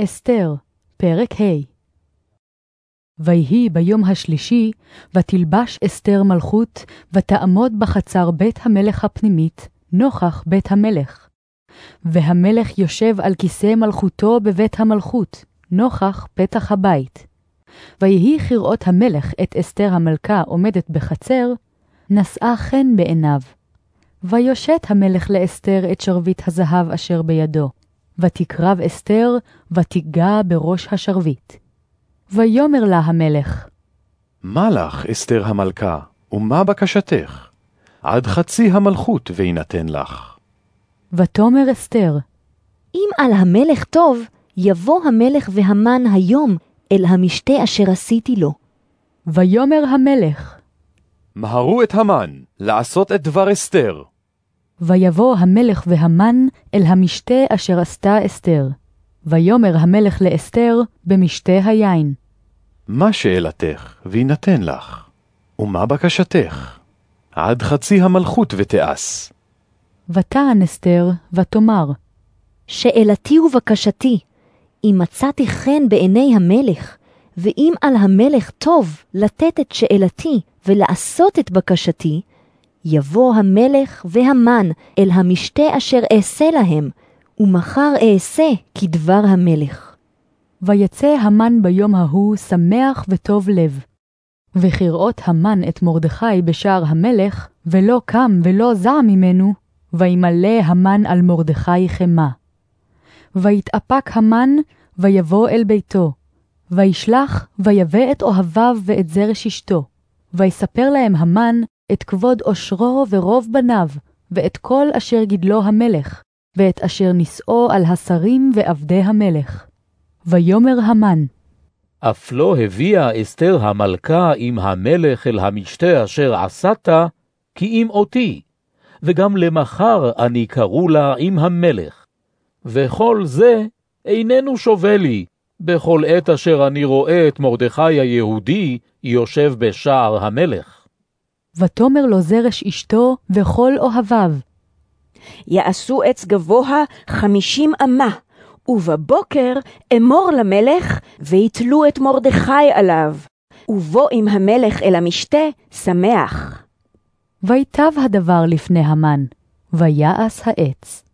אסתר, פרק ה' ויהי ביום השלישי, ותלבש אסתר מלכות, ותעמוד בחצר בית המלך הפנימית, נוכח בית המלך. והמלך יושב על כיסא מלכותו בבית המלכות, נוכח פתח הבית. ויהי כראות המלך את אסתר המלכה עומדת בחצר, נשאה חן בעיניו. ויושת המלך לאסתר את שרביט הזהב אשר בידו. ותקרב אסתר, ותיגע בראש השרביט. ויאמר לה המלך, מה לך, אסתר המלכה, ומה בקשתך? עד חצי המלכות ויינתן לך. ותאמר אסתר, אם על המלך טוב, יבוא המלך והמן היום אל המשתה אשר עשיתי לו. ויאמר המלך, מהרו את המן לעשות את דבר אסתר. ויבוא המלך והמן אל המשתה אשר עשתה אסתר. ויאמר המלך לאסתר במשתה היין. מה שאלתך, ויינתן לך? ומה בקשתך? עד חצי המלכות ותיעש. ותען אסתר, ותאמר, שאלתי ובקשתי, אם מצאתי חן בעיני המלך, ואם על המלך טוב לתת את שאלתי ולעשות את בקשתי, יבוא המלך והמן אל המשתה אשר אעשה להם, ומחר אעשה כדבר המלך. ויצא המן ביום ההוא שמח וטוב לב. וכראות המן את מרדכי בשער המלך, ולא קם ולא זע ממנו, וימלא המן על מרדכי חמה. ויתאפק המן, ויבוא אל ביתו, וישלח, ויבא את אוהביו ואת זרש אשתו, ויספר להם המן את כבוד עושרו ורוב בניו, ואת כל אשר גידלו המלך, ואת אשר נישאו על השרים ועבדי המלך. ויאמר המן, אף לא הביאה אסתר המלכה עם המלך אל המשתה אשר עשת, כי אם אותי, וגם למחר אני קראו לה עם המלך. וכל זה איננו שווה לי, בכל עת אשר אני רואה את מרדכי היהודי יושב בשער המלך. ותאמר לו זרש אשתו וכל אוהביו. יעשו עץ גבוה חמישים אמה, ובבוקר אמור למלך, ויתלו את מרדכי עליו. ובוא עם המלך אל המשתה, שמח. ויטב הדבר לפני המן, ויעש העץ.